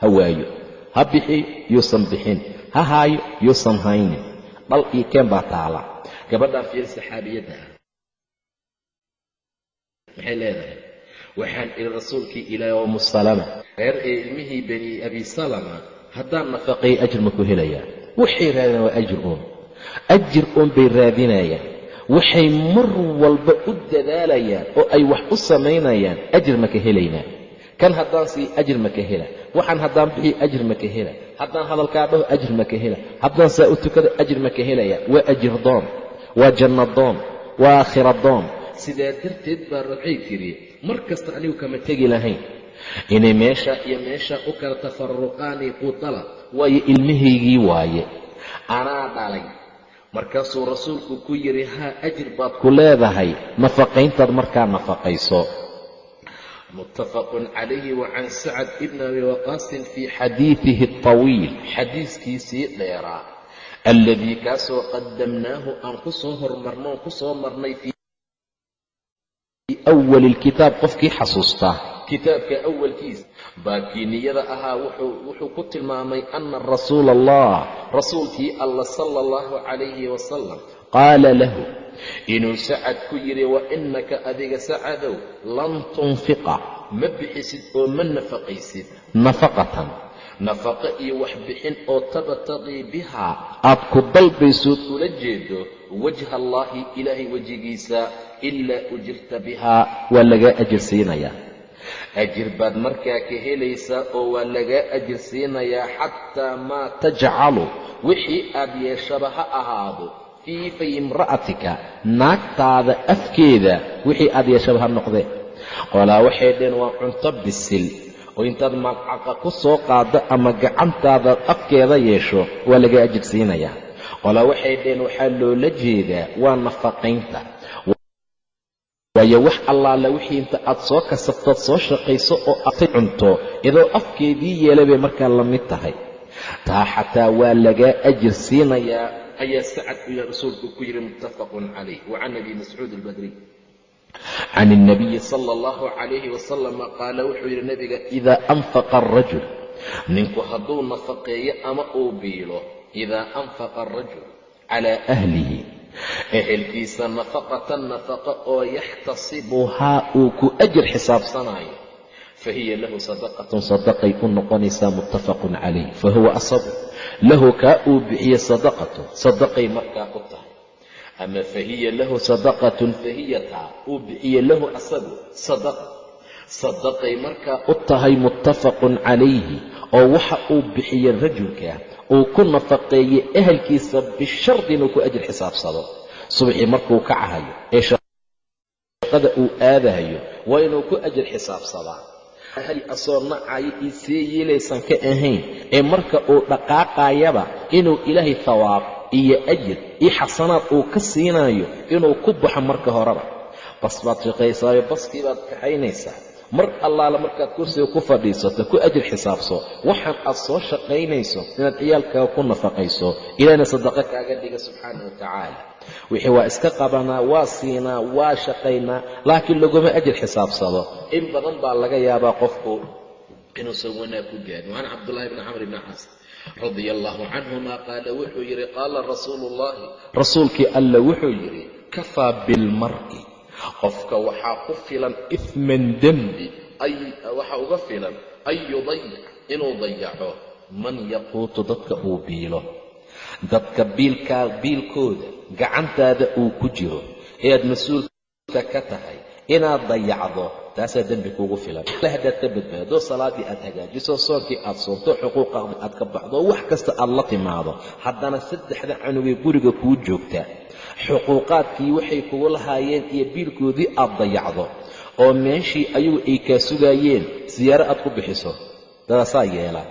Ha waayo. Ha bixiyo yuusan bixin. Ha haayo yuusan haynin. Dhal iyo keen baa taala. Gabadhaan fiir saxaabiyadda ah. Maxay leedahay waxaan idhi rasuulkii ilaahi oo musalama reer ee ilmihii bani abi salama haddaan nafaqay ajir ma ku helayaa. Waxay raadinayaan waa ajir uun. Ajir uun bay raadinayaan waxay mar walba u dadaalayaan oo ay wax u samaynayaan ajir ma ka helaynaa kan haddaan sii ajir ma ka hela. Waxaan haddaan bixiy ajir ma ka hela. Haddaan hadalkaa dhaho ajir ma ka hela. Haddaan saa u tukado ajir ma ka helaya. Waa ajir doon waa janna doon waa aakhira doon. Sidaa darteed baa waxay tidhi mar kasta anigu kama tegi lahayn. Inay meesha iyo meesha u kala tafaruqaanii quutala waayo ilmahaygii waaye. Anaa dhalay markaasuu rasuulku ku yidhi haa ajir baad ku leedahay. Nafaqayntaad markaa nafaqayso. Muttafaqun calayhi wa can sacad ibni abi waqaasin fii xadiidihi altawiil xadiiskiisii dheeraa alladii kaasoo qadamnaahu aan ku soo hormarno on ku soo marnay fii awali lkitaab qofkii xasuustaa kitaabka awalkiis. Baakii niyada ahaa wuxuu ku tilmaamay ana rasuula allah rasuulkii alla sala allahu calayhi wasalam qaala lahu inuu sacad ku yidhi wa innaka adiga sacadow lan tunfiqa ma bixisid oo ma nafaqaysid nafaqatan. Nafaqo iyo wax bixin oo tabtaqii bihaa aad ku dalbaysood ula jeedo wajha allaahi ilaahay wejigiisa ilaa ujirta bihaa waa lagaa ajir siinayaa ajir baad markaa ka helaysaa oo waa lagaa ajir siinayaa xataa maa tajcalu wixii aad yeeshaba ha ahaado. Fii fay imra'atika naagtaada afkeeda wixii aad yeeshaba ha noqdee qolaa waxay dheen waa cunto bisil. Oo intaad malcaqa ku soo qaaddo ama gacantaada afkeeda yeesho waa laga ajir siinayaa. Qolaa waxay dheen waxaa loola jeedaa waa nafaqaynta waayo wax allaala wixii inta aad soo kasabtood soo shaqayso oo aad cunto idoo afkeedii yeelay bay markaa la mid tahay. Taa xataa waa lagaa ajir siinayaa ayaa sacad u rasuulku ku yidhi muttafaqun calayh wa abi mascuud albadriy can ilnabiyi sala allahu calayhi wasalama qaala wuxuu yidhi nebiga idaa anfaqa arajul ninku hadduu nafaqeeyo ama uu biilo idaa anfaqa arajul calaa ahlihi ehelkiisa nafaqatan nafaqa oo yaxtasibuhaa uu ku ajir xisaabsanaayo fahiya lahu sadaqatun sadaqay u noqonaysaa muttafaqun calayh fahuwa asabu. Lahu kaa uu bixiye sadaqatun sadaqay markaa u tahay. Ama fahiya lahu sadaqatun fahiya taa uu bixiye lahu asagu sadaqa. Sadaqay markaa u tahay muttafaqun calayhi oo waxa uu bixiye rajulka uu ku nafaqeeye ehelkiisa bishardi inuu ku ajir xisaabsado. Subaxii markuu kacahayo ee shaqada uu aadahayo waa inuu ku ajir xisaabsadaa. Hal asoo nacayo io see yeelaysan ka ahayn ee marka uu dhaqaaqayaba inuu ilaahay thawaab iyo ajir iyo xasanaad uu ka siinayo inuu ku baxo marka horeba. Bas baad shaqaysaayo baskii baad kaxaynaysaa mar allaala markaad kursiga ku fadhiisato ku ajir xisaabso waxaan aad soo shaqaynayso inaad ciyaalkaaga ku nafaqayso ilaahna sadaqo kaaga dhiga subxaana wa tacaala. Wixii waa iska qabanaa waa siinaa waa shaqaynaa laakiin laguma ajir xisaabsado. In badan baa laga yaabaa qofku inuusan wanaag ku gaarin waan cabdullaahi bni camr bni caas radia allaahu canhuma qaala wuxuu yidhi qaala rasuulu ullaahi rasuulkii alla wuxuu yidhi kafaa bilmar'i qofka waxaa ku filan ifman dembi waxaa uga filan an yudayic inuu dayaco man yaquutu dadka uu biilo. Dadka biilkaa biilkooda gacantaada uu ku jiro ee aad mas'uulka ka tahay inaad dayacdo taasaa dembi kuugu filan. Haddaad ka badbaado salaadii aad hagaajiso soonkii aad soonto xuquuqaada aad ka baxdo wax kasta aad la timaado. Haddana saddexda canugee guriga kuu joogta xuquuqaadkii waxay kugu lahaayeen iyo biilkoodii aad dayacdo oo meeshii ayagu ay kaa sugaayeen siyaaro aad ku bixiso dadaasaa yeela.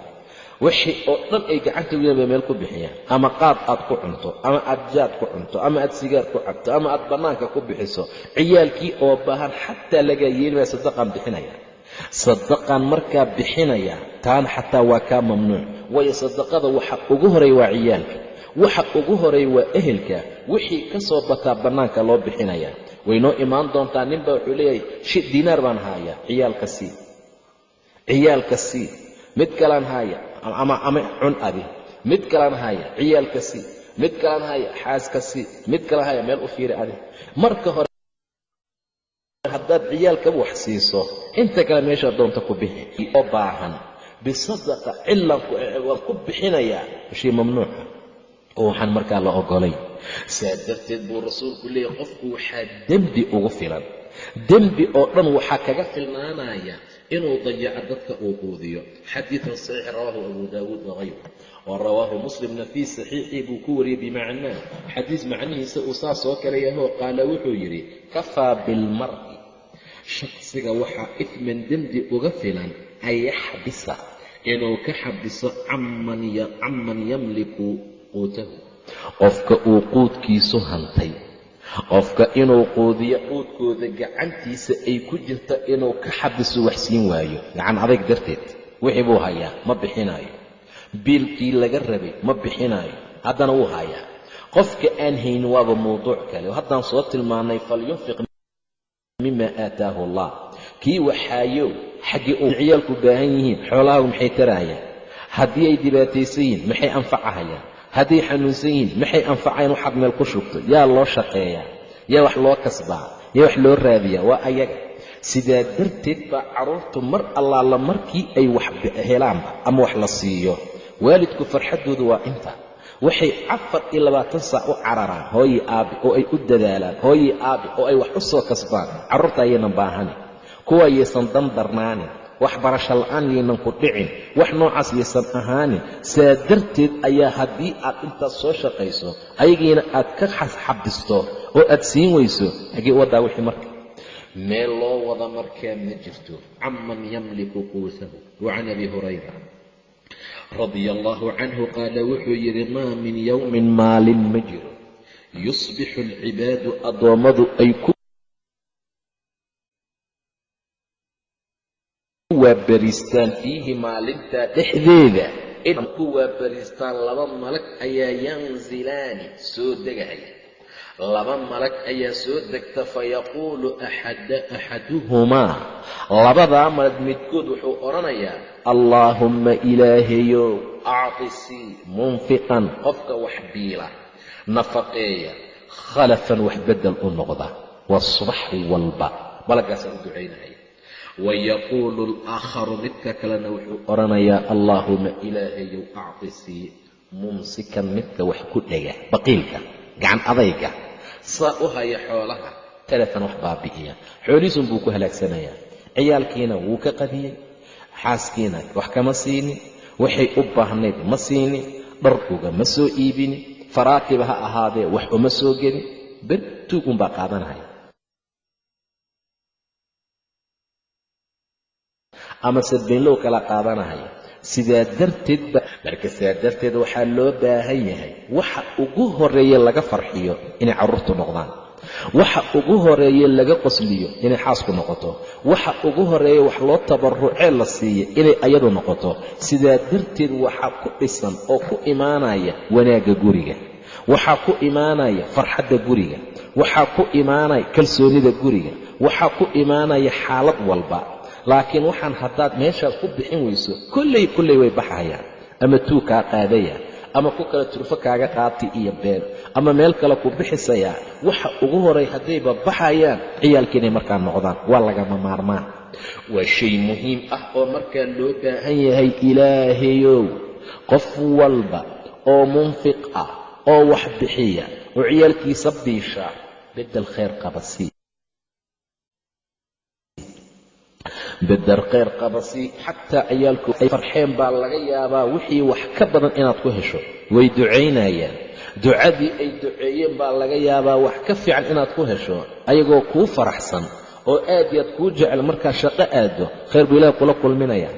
Wixii oo dhan ay gacanta wiyan bay meel ku bixiyaan. Ama qaad aad ku cunto ama aad jaad ku cunto ama aad sigaar ku cabto ama aad bannaanka ku bixiso ciyaalkii oo baahan xataa lagaa yeelimaya sadaqaan bixinaya sadaqaan markaa bixinaya taana xataa waa kaa mamnuuc. Waayo sadaqada waxa ugu horay waa ciyaalka waxa ugu horay waa ehelka wixii ka soo bataa bannaanka loo bixinaya. Waynoo imaan doontaa ninba wuxuu leeyahay shi diinaar baan haaya ciyaalka sii. Ciyaalka sii. Mid kalaan haaya ama ama cun adi mid kalaan haya ciyaalka sii. Mid kalaan haya xaaska sii. Mid kalaan haya meel u fiiri adi marka hore haddaad ciyaalka wax siiso inta kale meesha doonta ku bixi. Oo baahan. Bisadaqa cilan waan ku bixinayaa shay mamnuuca oo waxaan markaa la ogolay saa darteed buu rasuulku leeyahy qofku waxaa dembi ugu filan. Dembi oo dhan waxaa kaga filnaanaya inuu dayaco dadka uu quudiyo. Xadiidun saxiix rawaahu abu daawuud wahayru wa rawaahu muslimna fii saxiixii buu ku wariyey bimacnaa. Xadiis macnihiisa uu saas oo kale yahoo qaala wuxuu yidhi kafaa bilmar'i. Shaksiga waxaa ifman dembi uga filan an yaxbisa inuu ka xabiso caman yamliku quutahu qofka uu quudkiisu hantay. Qofka inuu quudiyo quudkooda gacantiisa ay ku jirta inuu ka xabiso wax siin waayo. Gacan adayg darteed wixii buu hayaa ma bixinaayo. Biilkii laga rabay ma bixinaayo. Haddana wuu hayaa. Qofka aan haynin waaba mawduuc kale. Oo haddaan soo tilmaanay falyunfiq mima aataahu allah. Kii waxaayow xaggii uu ciyaalku baahan yihiin xoolahaagu maxay taraayaan haddii ay dhibaataysan maxay anfacahayaan hadday xanuunsan yihiin maxay anfacayaan waxaad meel ku shubto? Yaa loo shaqeeyaa yaa wax loo kasbaa yaa wax loo raadiyaa waa ayaga. Sidaa darteed baa carruurtu mar allaala markii ay wax helaanba ama wax la siiyo. Waalidku farxaddoodu waa inta. Waxay afar iyo labaatan saac u cararaan hooyi aabi oo ay u dadaalaan hooyi aabi oo ay wax u soo kasbaan. Carruurta ayaynan baahani. Kuwa yaysan waxbarasho la'aan yaynan ku dhicin wax noocaas yaysan ahaanin saa darteed ayaa haddii aad intaas soo shaqayso ayagiina aad ka xabisto oo aad siin weyso hagee waddaa wixii marka. Meel loo wada markaa ma jirto. Caman yamliku quusahu wa can abi hurayra. Radia allahu canhu qaala wuxuu yidhi maa min yowmin maalin ma jiro. Yusbixu alcibaadu addoommadu ay ku waabariistaan fiihi maalintaa dhexdeeda. In ku waabariistaan laba malag ayaa yanzilaani soo degaya laba malag ayaa soo degta fayaquulu axaduhumaa. Labadaa malag midkood wuxuu odhanayaa allaahumma ilaahayow actisii munfiqan. Qofka wax biila nafaqeeya khalafan wax beddel u noqda. Waa subax walba. Malagaasaa u ducaynaya wayaquulu alaakharu midka kalena wuxuu odhanayaa allaahuma ilaahayow actisii mumsikan midka wax ku dhega baqiilka gacan adayga saa u haya xoolaha talafan wax baabi'iya xoolihiisun buu ku halaagsanayaa ciyaalkiina wuu ka qadiyey xaaskiina wax kama siinin waxay u baahnayd ma siinin dharkuga ma soo iibinin faraakiba ha ahaadee wax uma soo gelin bertuug unbaa qaadanaya ama sadbaynlow kala qaadanaya sidaa darteed ba marka sidaa darteed waxaa loo baahan yahay waxa ugu horeeye laga farxiyo inay carruurtu noqdaan. Waxa ugu horeeye laga qosliyo inay xaasku noqoto. Waxa ugu horeeye wax loo tabarucee la siiya inay ayadu noqoto. Sidaa darteed waxaa ku dhisan oo ku imaanaya wanaagga guriga. Waxaa ku imaanaya farxadda guriga. Waxaa ku imaanaya kalsoonnida guriga. Waxaa ku imaanaya xaalad walba laakiin waxaan haddaad meeshaas ku bixin weyso kolley kolley way baxayaan. Ama tuug kaa qaadaya ama ku kale turfo kaaga qaati iyo been ama meel kale ku bixisayaa. Waxa ugu horay haddayba baxayaan ciyaalka inay markaa noqdaan. Waa lagama maarmaan. Waa shay muhiim ah oo markaa loo baahan yahay ilaahayow. Qof walba oo munfiq ah oo wax bixiya oo ciyaalkiisa biisha beddel khayr qaba sii khayr qabasi xataa ciyaalku ay farxeen baa laga yaabaa wixii wax ka badan inaad ku hesho. Way ducaynayaan. Ducadii ay duceeyeen baa laga yaabaa wax ka fiican inaad ku hesho ayagoo kuu faraxsan oo aad yaad kuu jecel markaa shaqo aado khayr buu ilaahi kula kulminaya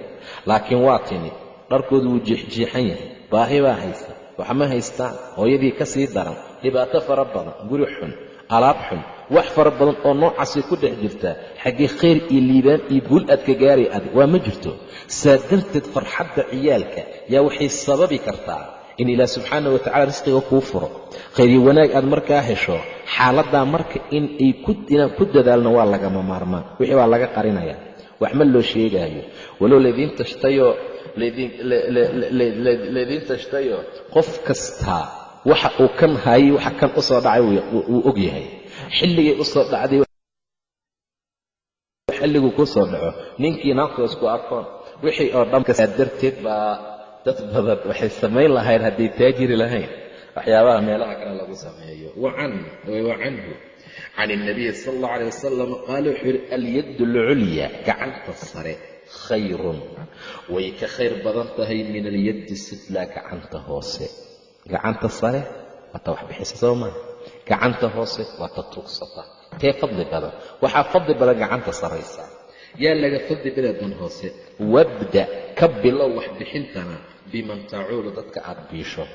laakiin waa timid dharkoodu wuu jiixjiixan yahay. Baahi baa haysta wax ma haystaan hooyadii ka sii daran dhibaato fara badan guri xun alaab xun wax fara badan oo noocaasay ku dhex jirtaa xaggee khayr iyo liibaan iyo guul aad ka gaaray adig waa ma jirto. Saa darteed farxadda ciyaalka yaa waxay sababi kartaa in ilaah subxaana wa tacala risqiga kuu furo. Khayriyo wanaag aad markaa hesho xaaladdaa marka in ay inaan ku dadaalno waa lagama maarmaan wixii waa laga qarinaya. Wax ma loo sheegaayo. Walow laydiin tashtayoo laydiin tashtayoo qof kastaa waxa uu kan hayay waxa kan u soo dhacay wuu og yahay. Xilligay u soo dhacday xilliguu ku soo dhaco. Ninkii naagtoo isku arkoon wixii oo dhan kasaa darteed baa dad badan waxay samayn lahayn hadday taajiri lahayn. Waxyaabaha meelaha kale lagu sameeyo. Wa canhu. Can ilnabiyi sala allahu alay wasalam qaala wuxuu yidhi alyaddu alculya gacanta sare khayrun. Way ka khayr badan tahay min alyaddi siflaa gacanta hoose gacanta sare waata wax bixisa soo maa gacanta hoose waa ta tuugsata. Tee fadli badan. Waxaa fadli badan gacanta saraysa. Yaa laga fadli badadan hoose. Wabda ka bilow wax bixintana biman tacuulu dadka aad biisho.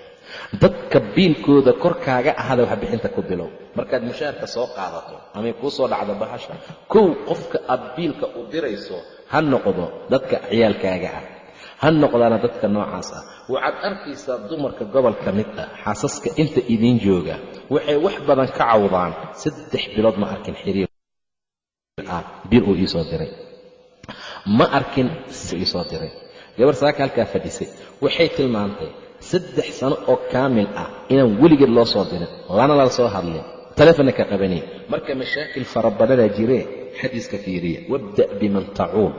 Dadka biilkooda korkaaga ahada wax bixinta ku bilow. Markaad mushaarka soo qaadato amay kuu soo dhacdo bahasha kow qofka aad biilka u dirayso ha noqdo dadka ciyaalkaaga ah ha noqdaana dadka noocaas ah. Waxaad arkaysaa dumarka gobol ka mid ah xaasaska inta idiin jooga waxay wax badan ka cawdaan. Saddex bilood ma arkin xiriir ah bil uu iisoo diray. Ma arkin iisoo diray. Gabar saaka halkaa fadhisay. Waxay tilmaantay saddex sano oo kaamil ah inaan weligeed loo soo dirin lana lala soo hadlin. Taleefonna ka qabanayn marka mashaakil fara badanaa jiree xadiiska fiiriya. Wabda' biman tacuul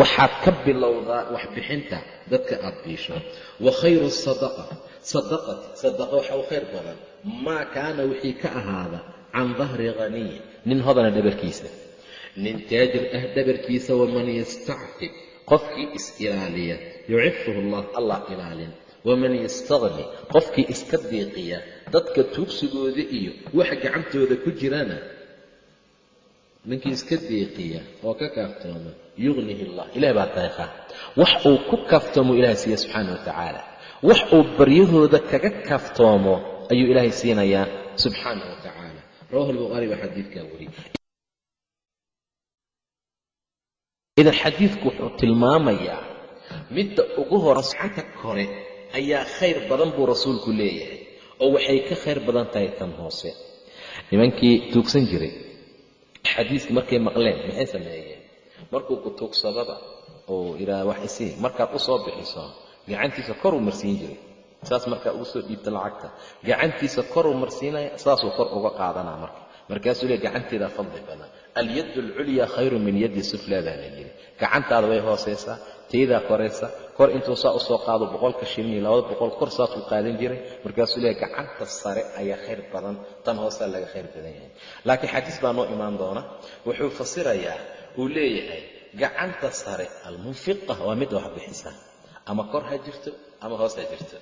waxaad ka bilowdaa waxbixinta dadka aad biisho wa khayru sadaqa. Sadaqati sadaqa waxa u khayr badan. Maa kaana wixii ka ahaada can dahri khaniy nin hodana dhabarkiisa. Nin taajir ah dhabarkiisa waman yastacfif qofkii is-ilaaliya. Yucifuhu allah allah ilaalin. Waman yastaqni qofkii iska diiqiya. Dadka tuugsigooda iyo waxa gacantooda ku jirana ninkii iska diiqiya oo ka kaaftooma yugnihi allah ilaah baa deeqaa wax uu ku kaaftoomo ilahay siiya subxaana wa tacaala. Wax uu baryahooda kaga kaaftoomo ayuu ilaahay siinayaa subxaana wa tacaala. Rawahu lbukhaari baa xadiidkaa wariyey. Idan xadiidku wuxuu tilmaamayaa midda ugu horanta kore ayaa khayr badan buu rasuulku leeyahay oo waxay ka khayr badan tahay tan hoose. Nimankii tuugsan jiray xadiiskii markay maqleen maxay sameeyeen markuu ku tuugsadaba oo idhaa wax isii markaad u soo bixiso gacantiisa koruu marsiin jiray. Saas markaa ugu soo dhiibta lacagta. Gacantiisa koruu marsiinaya saasuu kor uga qaadanaa marka. Markaasuu leey gacanteedaa fadli badan alyad alculyaa khayru min yaddi suflaa baa la yidhi. Gacantaada way hoosaysaa taydaa koraysa. Kor intuu saa u soo qaado boqolka shilin iyo labada boqol kor saasuu qaadan jiray. Markaasuu leeyahy gacanta sare ayaa khayr badan tan hoosaa laga khayr badan yahay. Laakiin xadiis baa noo imaan doona. Wuxuu fasirayaa uu leeyahay gacanta sare almunfiqa waa mid wax bixisa. Ama kor ha jirto ama hoos ha jirto.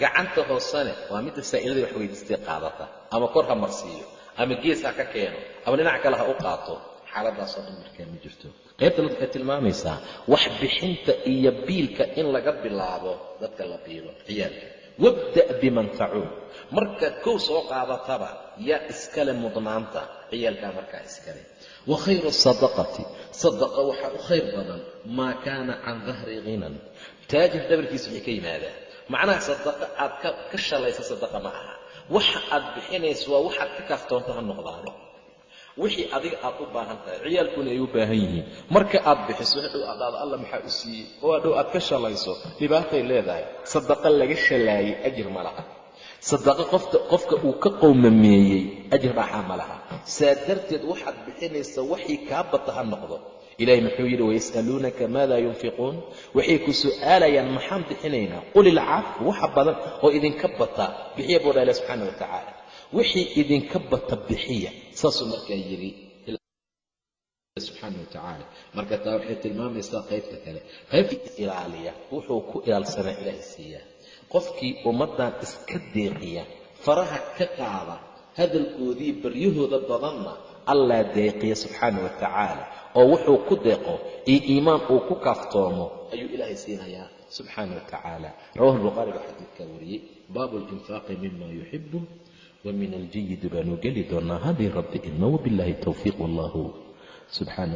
Gacanta hoosane waa midda saa'ilada wax weydiistay qaadata. Ama kor ha marsiiyo ama gees ha ka keeno ama dhinac kale ha u qaato xaaladaasoo dhan markaa ma jirto. Qaybtan waxay tilmaamaysaa wax bixinta iyo biilka in laga bilaabo dadka la biilo ciyaalka. Wabda' biman tacuul markaad kow soo qaadataba yaa iskale mudnaanta ciyaalkaa markaa iskale wa khayru sadaqati. Sadaqa waxaa u khayr badan. Maa kaana can dahri ghinan. Taajir dhabarkiisa wixii ka yimaadaa macnaha sadaqa aad ka shalaysa sadaqa ma aha. Waxa aad bixinayso waa waxaad ka kaaftoonto ha noqdaano wixii adiga aad u baahan tahay ciyaalkuna ay u baahan yihiin. Marka aad bixiso hadhow aadaada alla maxaa u siiyey? Oo hadhow aad ka shalayso dhibaatay leedahay. Sadaqa laga shalaayey ajir ma laha sadaqo qofta qofka uu ka qowmameeyey ajir raaxaa ma laha saa darteed waxaad bixinaysa waxii kaa bata ha noqdo. Ilahay muxuu yidhi wayas'aluunaka maada yunfiquun. Waxay ku su'aalayaan maxaan bixinaynaa qul ilcafw waxa badan oo idinka bata bixiya buu dha ilah subxaana wa tacaala. Wixii idinka bata bixiya. Saasuu markaa yidhi subxaana wa tacaala. Marka taa waxay tilmaamaysaa qaybta kale. Qaybta ilaaliya wuxuu ku ilaalsanaa ilaahay siiyaa qofkii ummaddan iska deeqiya faraha ka qaada hadalkoodii baryahooda badanna allaa deeqiya subxaana wa tacaala oo wuxuu ku deeqo iyo iimaan uu ku kaaftoomo ayuu ilaahay siinayaa subxaana wa tacaala. Rawahu lbukhaari baa xadiidkaa wariyey baabu linfaaqi mima yuxibu wa min aljayidi baanu geli doonaa haddii rabbi idmo wabillahi towfiiq wallahu subxaana